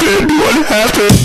What happened?